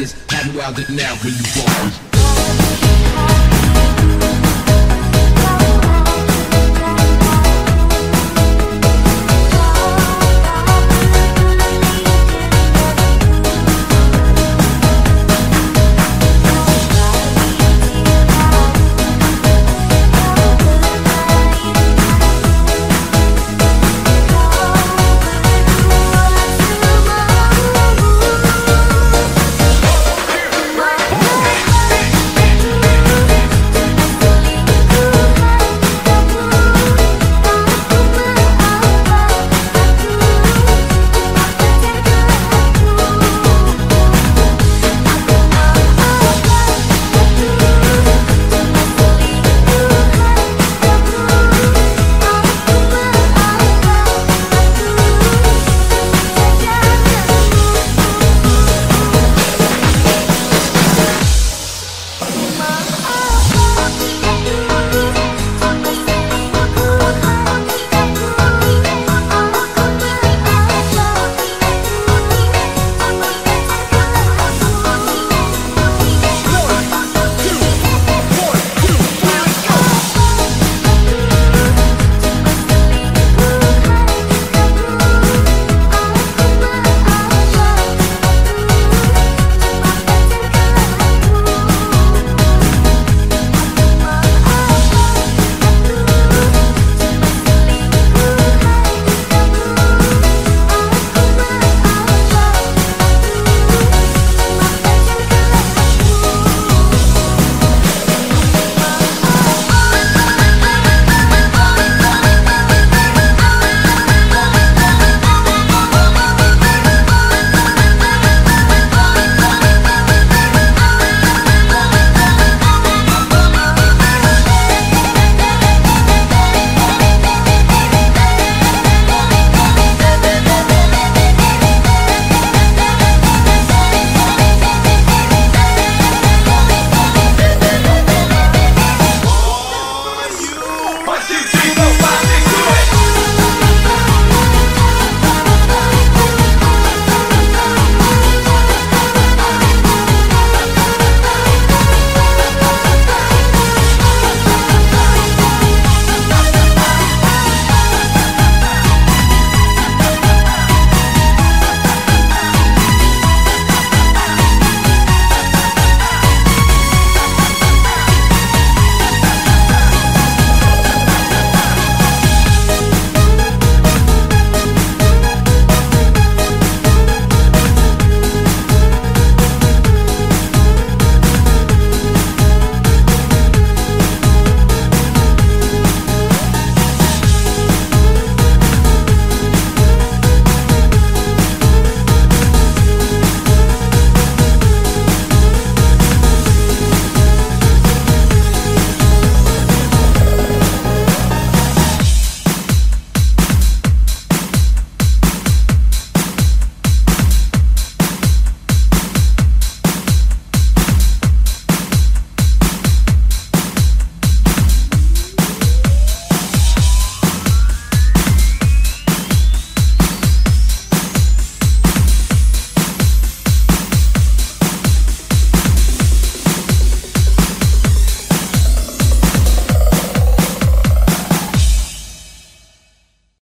is when you. Have you out now when you bump.